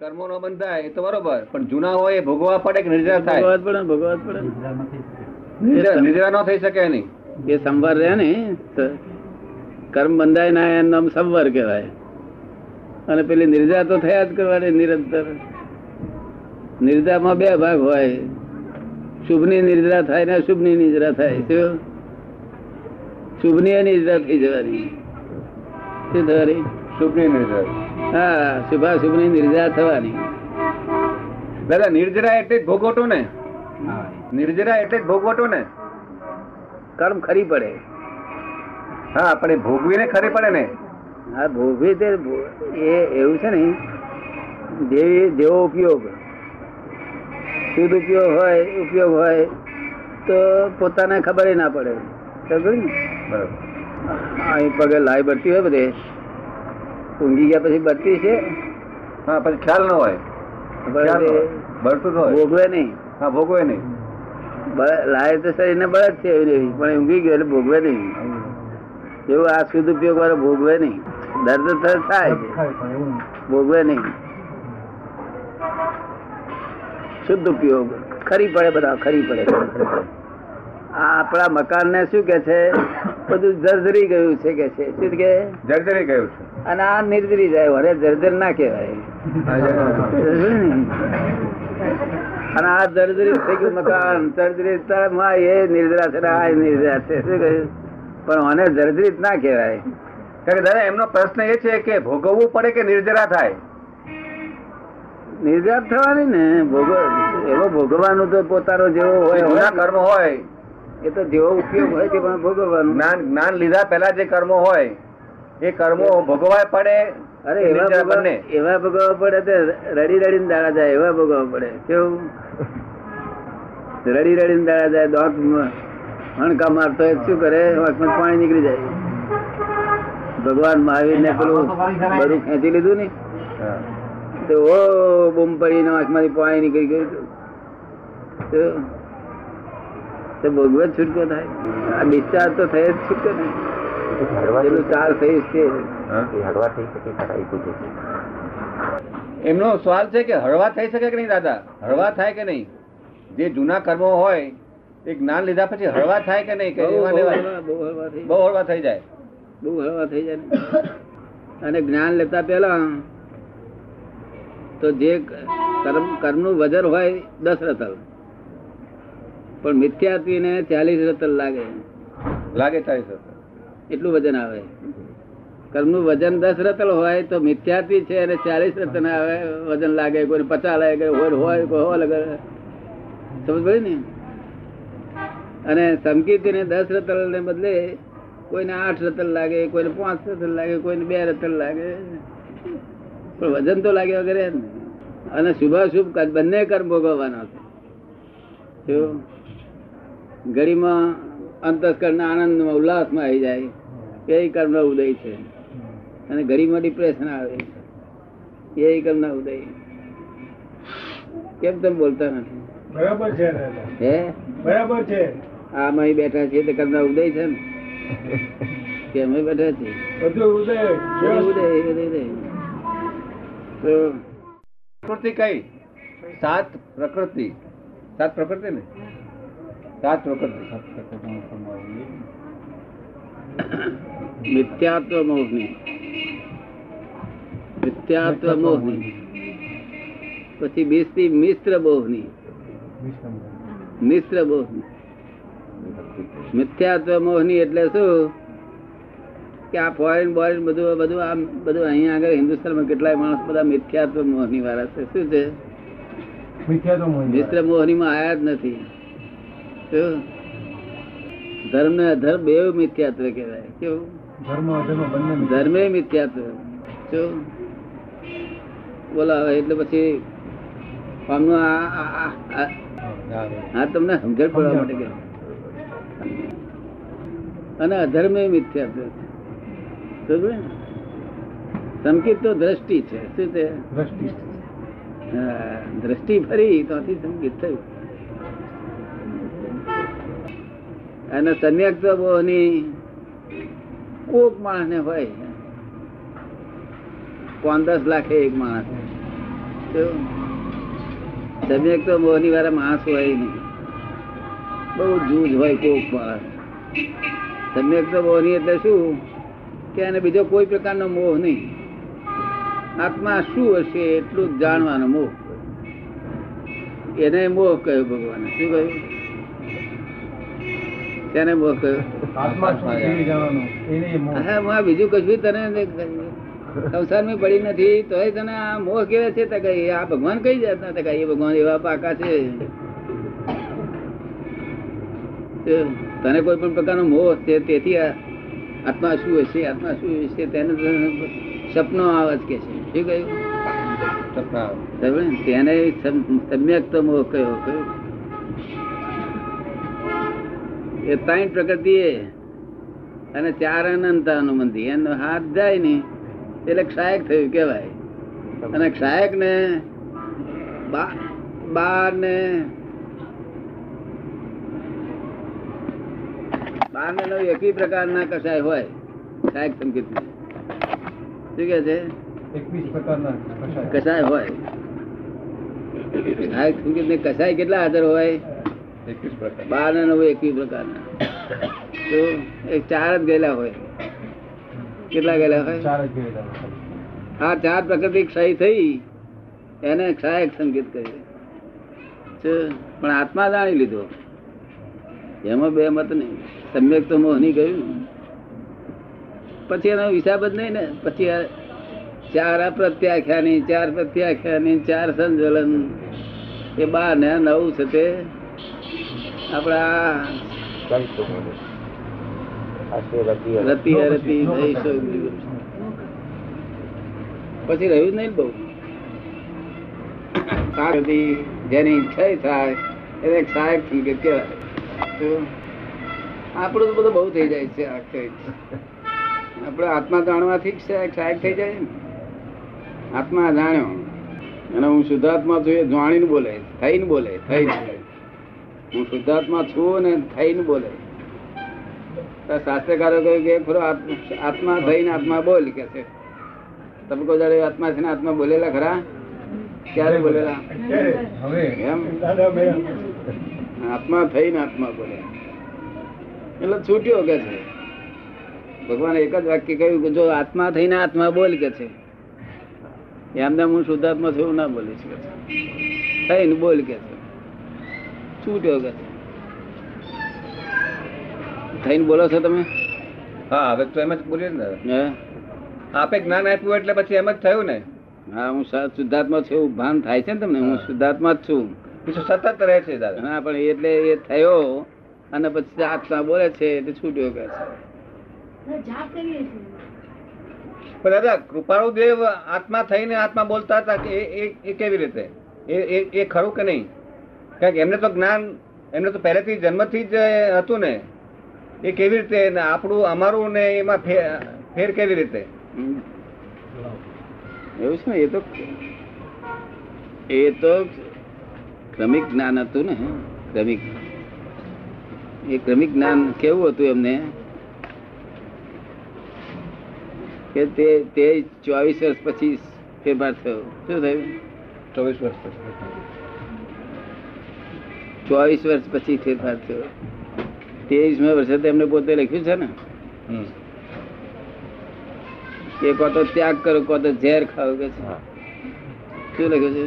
કર્મો નો બંધાય એ તો બરોબર પણ જૂના હોય એ ભોગવા પડે કે નિર્જરા થાય? ભોગવા પડે ભોગવા પડે. નિર્જરા ન થઈ શકે નહીં એ સંવર રહે ને કર્મ બંધાય ના એનું નામ સંવર કહેવાય. અને પેલી નિર્જા તો થયા જ કરવાની નિરંતર. નિર્જામાં બે ભાગ હોય. શુભની નિર્જરા થાય ને અશુભની નિર્જરા થાય શું? શુભની નિર્જરા થઈ જવાની. શું થવાની? શુભની નિર્જરા હા શુભાશુભની નિર્જરા થવાની. દાદા નિર્જરા એટલે જ ભોગવટો ને? નિર્જરા એટલે જ ભોગવટો ને? કર્મ ખરી પડે. હા પણ એ ભોગવીને ખરી પડે ને? હા ભોગવી તે એ એવું છે ને જેવી જેવો ઉપયોગ. શુદ્ધ ઉપયોગ હોય ઉપયોગ હોય તો પોતાને ખબર ના પડે. ને? બરોબર. અહીં પગે લાઈ બરતી હોય બધે. ઊંઘી ગયા પછી બદલી છે? હા પછી ખ્યાલ ન હોય. બળતું ન હોય. ભોગવે નહીં. હા ભોગવે નહીં. લાય તો શરીરને બળદ છે એવી એવી. પણ ઊંઘી ગયો એટલે ભોગવે નહીં. એવું આ શુદ્ધ ઉપયોગ વાળો ભોગવે નહીં. દર્દ થાય. ભોગવે નહીં. શુદ્ધ ઉપયોગ. ખરી પડે બધા ખરી પડે. આ આપણા મકાન ને શું કે છે? બધું જર્જરી ગયું છે કે છે? શું કે? જર્જરી ગયું છે. અને આ નિર્જરી જાય હવે જર્જર ના કહેવાય. અને આ જર્જરી થઈ ગયું મકાન. જર્જરી એ નિર્જરા છે આ નિર્જરા છે. શું કહ્યું? પણ મને જર્જરિત ના કહેવાય. કારણ કે દાદા એમનો પ્રશ્ન એ છે કે ભોગવવું પડે કે નિર્જરા થાય? નિર્જરા થવાની ને. ભોગ એવો ભોગવવાનું તો પોતાનો જેવો હોય. હોય હોય. એ તો જેવો ઉપયોગ હોય તે પણ ભોગવવાનું. જ્ઞાન જ્ઞાન લીધા પહેલા જે કર્મ હોય એ કર્મો ભોગવાય પડે અરે એવા બંને. એવા ભોગવવા પડે તે રડી રડીને દાડા જાય એવા ભોગવવા પડે. કેવું? રડી રડીને દાડા જાય દાંત હણકા મારતો શું કરે? આંખમાં પાણી નીકળી જાય. ભગવાન મહાવીર ને પેલું બધું ખેંચી લીધું ને. તો ઓ બૂમ પડીને આંખમાંથી પાણી નીકળી ગયું. તો તો ભોગવે છૂટકો થાય. આ ડિસ્ચાર્જ તો થયે જ છૂટકો થયું. એમનો સવાલ છે કે હળવા થઈ શકે કે નહીં દાદા? હળવા થાય કે નહીં? જે જૂના કર્મો હોય એ જ્ઞાન લીધા પછી હળવા થાય કે નહીં? બહુ હળવા- થઈ બહુ હળવા થઈ જાય. બહુ હળવા થઈ જાય અને જ્ઞાન લેતા પહેલા તો જે કર્મ કર્મનું વજન હોય દસ રતલ. પણ મિથ્યાત્વીને ચાલીસ રતલ લાગે. લાગે ચાલીસ સર એટલું વજન આવે? કર્મનું વજન દસ રતલ હોય તો મિથ્યાત્વી છે અને ચાલીસ રતન આવે, વજન લાગે, કોઈ પચાસ લાગે, કોઈ હોય કોઈ હો લગે સમજ પડે ને? અને સમકીર્તિ ને દસ રતલ ને બદલે કોઈને આઠ રતલ લાગે, કોઈને પાંચ રતલ લાગે, કોઈને બે રતલ લાગે. પણ વજન તો લાગે વગેરે અને શુભાશુભ કર- બંને કર્મ ભોગવવાના છે? ઘડીમાં અંતસ્કરણ આનંદમાં ઉલ્લાસમાં આવી જાય. એ કર્મનો ઉદય છે. અને ઘડીમાં ડિપ્રેશન આવે. એ કર્મનો ઉદય. કેમ તમે બોલતા નથી? બરાબર છે હે? બરાબર છે. આ અહીં બેઠા છીએ તે કર્મનો ઉદય છે ને? કે અમે બેઠા છીએ? બધું ઉદય ઉદય ઉદય. તો પ્રકૃતિ કઈ? સાત પ્રકૃતિ. સાત પ્રકૃતિ ને? સાત પ્રકૃતિ મિથ્યાત્વ મોહની મિથ્યાત્વ મોહની પછી બેસતી મિશ્ર મોહની મિશ્ર મોહની મિથ્યાત્વ મોહની એટલે શું? કે આ ફોરેન બોરેન બધું બધું આમ બધું અહીંયા આગળ હિન્દુસ્તાનમાં કેટલાય માણસ બધા મિથ્યાત્વ મોહની વાળા છે. શું છે? મિથ્યાત્વ મોહની માં આયા જ નથી. ધર્મ ને અધર્મ બે મિથ્યાત્વ કહેવાય. કેવું ધર્મ અધર્મ બંને ધર્મે મિથ્યાત્વ. શું બોલાવે એટલે પછી આમનું આ તમને સમજણ પડવા માટે કે અને અધર્મે મિથ્યાત્વ. સમજે સંકેત તો દ્રષ્ટિ છે. શું છે? દ્રષ્ટિ હા, દ્રષ્ટિ ફરી ત્યાંથી સંકેત થયું. અને સમ્યકની કોક માણસ ને હોય. પાંચ લાખે એક માણસ સમ્યક તો મોહની વાળા માણસ હોય નહીં. બહુ જૂજ હોય કોક માણસ. સમ્યક તો મોહની એટલે શું? કે એને બીજો કોઈ પ્રકારનો મોહ નહીં. આત્મા શું હશે એટલું જ જાણવાનો મોહ. એને મોહ કહ્યું ભગવાને? શું કહ્યું? તેને મોહ. હા બીજું કશું તને સંસારમાં પડી નથી તોય તને આ મોહ કેવે છે? તો કઈ આ ભગવાન કઈ જાતના? તો કઈ ભગવાન એવા પાકા છે. તને કોઈ પણ પ્રકારનો મોહ છે તેથી આત્મા શું હશે? આત્મા શું હશે? તેને સપનો આવે જ કે છે. શું કહ્યું? તેને સમ- સમ્યક તો મોહ કયો? કયો? એ ત્રણ પ્રકૃતિ અને ચાર અનંત અનુબંધી એનો હાથ જાય ને એટલે ક્ષાયક થયું કેવાય અને ક્ષાયક ને બાર ને બાર ને નવ એકી પ્રકારના કસાય હોય. ક્ષાયક સંકેત શું કે છે. કસાય. હોય. ક્ષાયક સંકેત ને કસાય કેટલા હાજર હોય? બાર ને નવ એકવીસ પ્રકારના. તો એક ચાર જ ગયેલા હોય. કેટલા ગયેલા હોય? ચાર જ ગયેલા. આ ચાર પ્રકૃતિ ક્ષય થઈ. એને ક્ષાયક સંકેત કરી પણ આત્મા જાણી લીધો. એમાં બે મત નહીં. સમ્યક તો મોહની ગયું પછી એનો હિસાબ જ નહીં ને. પછી ચાર અપ્રત્યાખ્યાની ચાર પ્રત્યાખ્યાની ચાર સંજોલન એ બાર ને નવ છે તે સોય પછી રહ્યું નહીં બહુ જેની ઈચ્છા થાય એને સહાયક સંકેત કહેવાય આપણું બધું બહુ થઈ જાય છે આપણે આત્મા જાણવાથી જ સહાયક થઈ જાય ને આત્મા જાણ્યો અને હું શુદ્ધાત્મા છું એ જાણીને બોલે થઈને બોલે થઈને હું શુદ્ધાત્મા છું ને થઈને બોલે. શાસ્ત્રકારો કહ્યું કે ખરો આત્મા થઈને આત્મા બોલ કે છે. તમે કોઈ જયારે આત્મા છે ને આત્મા બોલેલા ખરા? ક્યારે બોલેલા? એમ? આત્મા થઈને આત્મા બોલે. એટલે છૂટ્યો કે છે. ભગવાન એક જ વાક્ય કહ્યું કે જો આત્મા થઈને આત્મા બોલ કે છે. એમને હું શુદ્ધાત્મા છું ના બોલીશ કે છે. થઈને બોલ કે છે. છૂટ્યો કે? થઈને બોલો છો તમે? હા હવે તો એમ જ બોલીએ ને હે? આપે જ્ઞાન આપ્યું એટલે પછી એમ જ થયું ને. હા હું શુદ્ધાત્મા છું એવું ભાન થાય છે ને તમને હું શુદ્ધાત્મા જ છું. બીજું સતત રહે છે દાદા. હા પણ એટલે એ થયો અને પછી આત્મા બોલે છે એટલે છૂટ્યો કે છે. દાદા કૃપાળુ દેવ આત્મા થઈને આત્મા બોલતા હતા કે એ- એ એ કેવી રીતે? એ એ- એ ખરું કે નહીં? કારણ કે એમને તો જ્ઞાન એમને તો પહેલેથી જન્મથી જ હતું ને. એ કેવી રીતે ને આપણું અમારું ને એમાં ફેર કેવી રીતે? એવું છે ને એ તો એ તો ક્રમિક જ્ઞાન હતું ને ક્રમિક એ ક્રમિક જ્ઞાન કેવું હતું એમને? કે તે તે ચોવીસ વર્ષ પછી ફેરફાર થયો. શું થયું? ચોવીસ વર્ષ પછી ચોવીસ વર્ષ પછી ફેરફાર થયો. ત્રેવીસમાં વર્ષે તો એમને પોતે લખ્યું છે ને. કે કો તો ત્યાગ કરો કો તો ઝેર ખાવ કે. શું લખ્યું છે?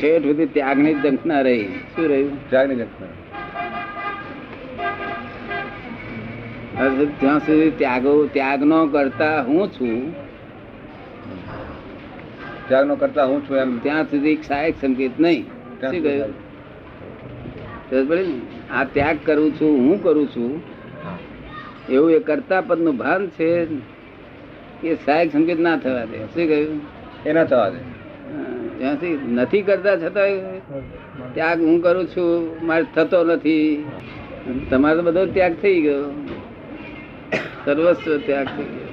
ઠેઠ સુધી ત્યાગની જ ઝંખના રહી. શું રહ્યું? ત્યાગની જંખના. જ્યાં સુધી ત્યાગો ત્યાગનો કરતા હું છું ત્યાગનો કરતા હું છું એમ. ત્યાં સુધી સહાયક સંકેત નહીં. આ ત્યાગ કરું છું હું કરું છું. એવું એ કરતા પદનું ભાન છે એ સહાયક સંકેત ના થવા દે. શું કહ્યું? એ ના થવા દે. ત્યાંથી નથી કરતા છતાં ત્યાગ હું કરું છું મારે થતો નથી. તમારો બધો ત્યાગ થઈ ગયો. સર્વસ્વ ત્યાગ થઈ ગયો.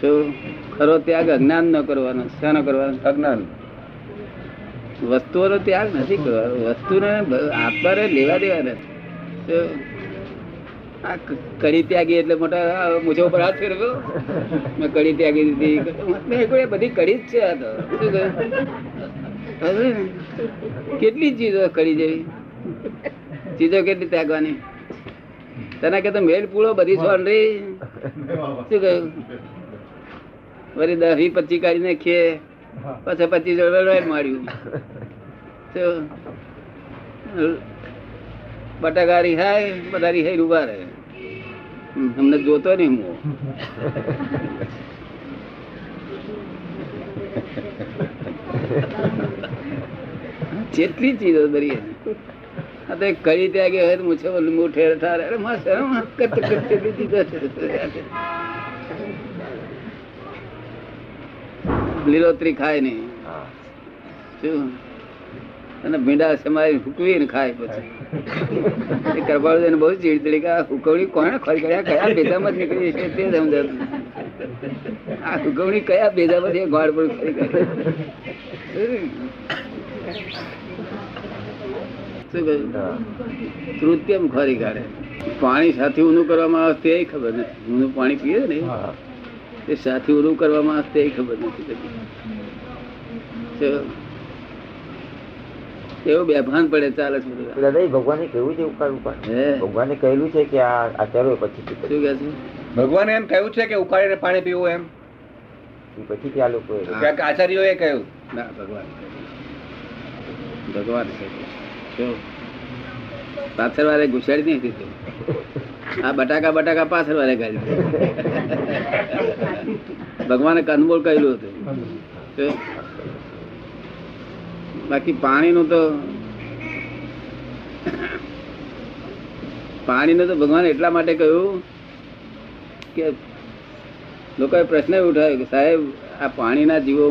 શું? ખરો ત્યાગ અજ્ઞાન ન કરવાનો શાનો કરવાનો? અજ્ઞાન વસ્તુઓનો ત્યાગ નથી કરવાનો વસ્તુને આત્માને લેવા દેવા નથી. આ કડી ત્યાગી એટલે મોટા મૂછો ઉપર હાથ ફેરવ્યો મેં કડી ત્યાગી દીધી. મેં બધી કડી જ છે આ તો. કેટલી ચીજો કડી જેવી? ચીજો કેટલી ત્યાગવાની? તને કે મેલ, પૂળો, બધી છોડ રહી શું કહ્યું વળી દસ પચી કાઢીને નાખીએ પછી પચીસ વેલવાડ માર્યું? બટાકા રિહાય બધા રિહાઈ ઊભા રહે. અમને જોતો નહીં હું. જેટલી ચીજો બરી આ તો કઈ ત્યાં ત્યાગે હોય તો મૂછે મૂઠે ઠેર અરે મસ્ત કેટલી ચીજો છે. લીલોતરી ખાય નહીં. શું? અને ભીંડા સમારી હુકવી ખાય પછી. કરપાળ એને બહુ ચીડચીડી કે આ હુકવણી કોણે ખોરી કર્યા કયા ભેજામાં જ નીકળી છે? તે સમજાતું આ હુકવણી કયા ભેજામાંથી એ ગોળ પર ખોરી કરે? શું ખરી કાઢે પાણી સાથે ઊનું કરવામાં આવે તે ખબર નથી. ઊનું પાણી પીએ ને? હા. સાથી સાથે કરવામાં આવશે એ ખબર નથી થતી. એવો એવું બેભાન પડે ચાલે છે દાદા એ ભગવાને કહ્યું છે ઉકાળ ઉકાળ ભગવાને કહેલું છે કે આ આ ચરો પછી શું કહે છે? ભગવાને એમ કહ્યું છે કે ઉકાળીને પાણી પીવું એમ. પછી ત્યાં લોકો ક્યાંક આચાર્યોએ કહ્યું. ના ભગવાન. ભગવાન પાછળ વાળે ઘુસાડી નહીં દીધું? આ બટાકા બટાકા પાછળ વાળે ગાડી ભગવાને કંદમૂળ કહેલું હતું? બાકી પાણીનું તો પાણીનું તો ભગવાન એટલા માટે કહ્યું કે લોકોએ પ્રશ્ન ઉઠાવ્યો કે સાહેબ, આ પાણીના જીવો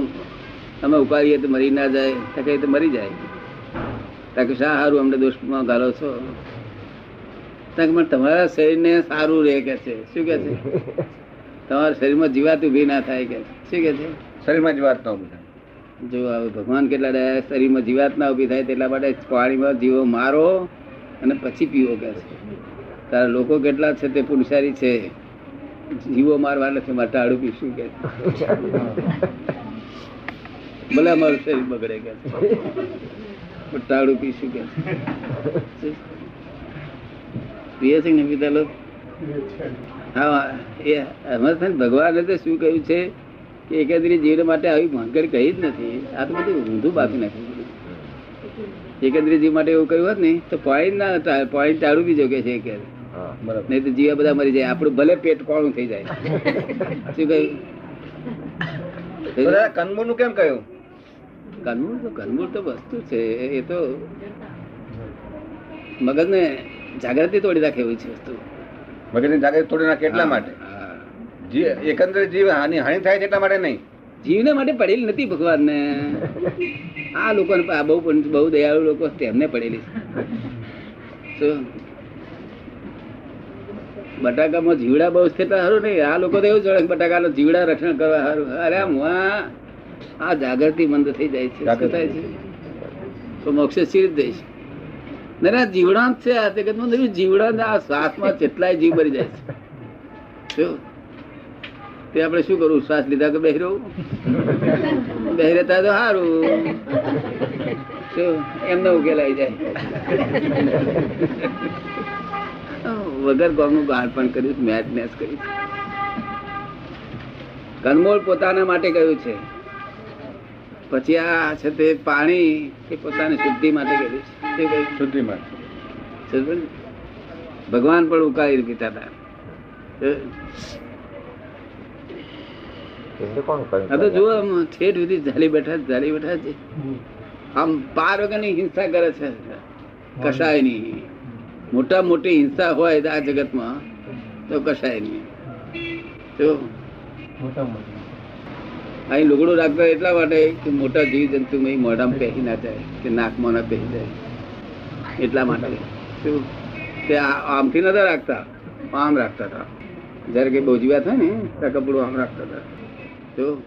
અમે ઉપાડીએ તો મરી ના જાય તકે તો મરી જાય. તકે શા સારું અમને દુષ્ટમાં ગાલો છો? તમારા શરીરને સારું રહે કે છે? શું કે છે? તમારા શરીરમાં જીવાત ઊભી ના થાય કે. શું કે છે? શરીરમાં જ વાત ઊભી બધા જો હવે ભગવાન કેટલા શરીરમાં જીવાત ના ઊભી થાય તેટલા માટે પાણીમાં જીવો મારો અને પછી પીવો કે છે. તારા લોકો કેટલા છે તે પુરુષારી છે. જીવો મારવા નથી મારે ટાળું પીશું કે ભલે અમારું શરીર બગડે કે ટાળું પીશું કે પીએ છે ને પીતા હા એ ભગવાને તો શું કહ્યું છે કે એકાદરી જીવન માટે આવી ભાનગડ કહી જ નથી. આ તો બધું ઊંધું બાકી નાખ્યું એકાદરી જીવ માટે એવું કહ્યું હોત ને તો પોઈન્ટ ના પોઈન્ટ ટાળું બીજો કે છે કે નહીં તો જીવા બધા મરી જાય. આપણું ભલે પેટ કોણું થઈ જાય. શું કહ્યું? કનમૂળનું કેમ કહ્યું? કનમૂળ તો કનમૂળ તો વસ્તુ છે. એ તો મગજને જાગૃતિ તોડી નાખે એવી છે વસ્તુ. મગજની જાગૃતિ તોડી નાખે એટલા માટે? હા. એકંદરે જીવ હાની હાનિ થાય છે એટલા માટે નહીં. જીવને માટે પડેલી નથી ભગવાનને. આ લોકોને બહુ બહુ દયાળુ લોકો તેમને પડેલી છે. બટાકામાં જીવડા બહુ સ્થિરતા સારું નહીં. આ લોકો તો એવું જોડે બટાકાનો જીવડા રક્ષણ કરવા સારું અરે આમ આ જાગૃતિ મંદ થઈ જાય છે. શું થાય છે? તો મોક્ષ સ્થિર જાય જઈશ ના ના જીવડા છે આ જગતમાં તો જીવડાંત આ શ્વાસમાં કેટલાય જીવ મરી જાય છે. તે આપણે શું કરવું શ્વાસ લીધા કે બહેરો? બહેરેતા તો સારું એમને ઉકેલાઈ જાય. વગર ગામનું ગાળપણ કર્યું, મેચ કર્યું. કનમોળ પોતાના માટે કહ્યું છે. પછી આ છે તે પાણી એ પોતાની શુદ્ધિ માટે કહ્યું છે. શુદ્ધિ માટે. ભગવાન પણ ઉકાળી પીતા હતા. તો જુઓ આમ ઠેઠ સુધી ઝાલી બેઠા ઝાલી બેઠા છે. આમ પાર વગરની હિંસા કરે છે. કશાય નહીં. મોટા મોટી હિંસા હોય આ જગતમાં તો કશાય નહીં. તો મોટા મોટા. અહીં લુગડું રાખતા એટલા માટે કે મોટા જીવ જંતુ મોઢામાં પહેરી ના જાય, કે નાકમાં ના પહેરી જાય. એટલા માટે. શું? તે આમથી નતા રાખતા? આમ રાખતા હતા. જ્યારે કઈ બોજવ્યા થાય ને ત્યાં કપડું આમ રાખતા હતા. તો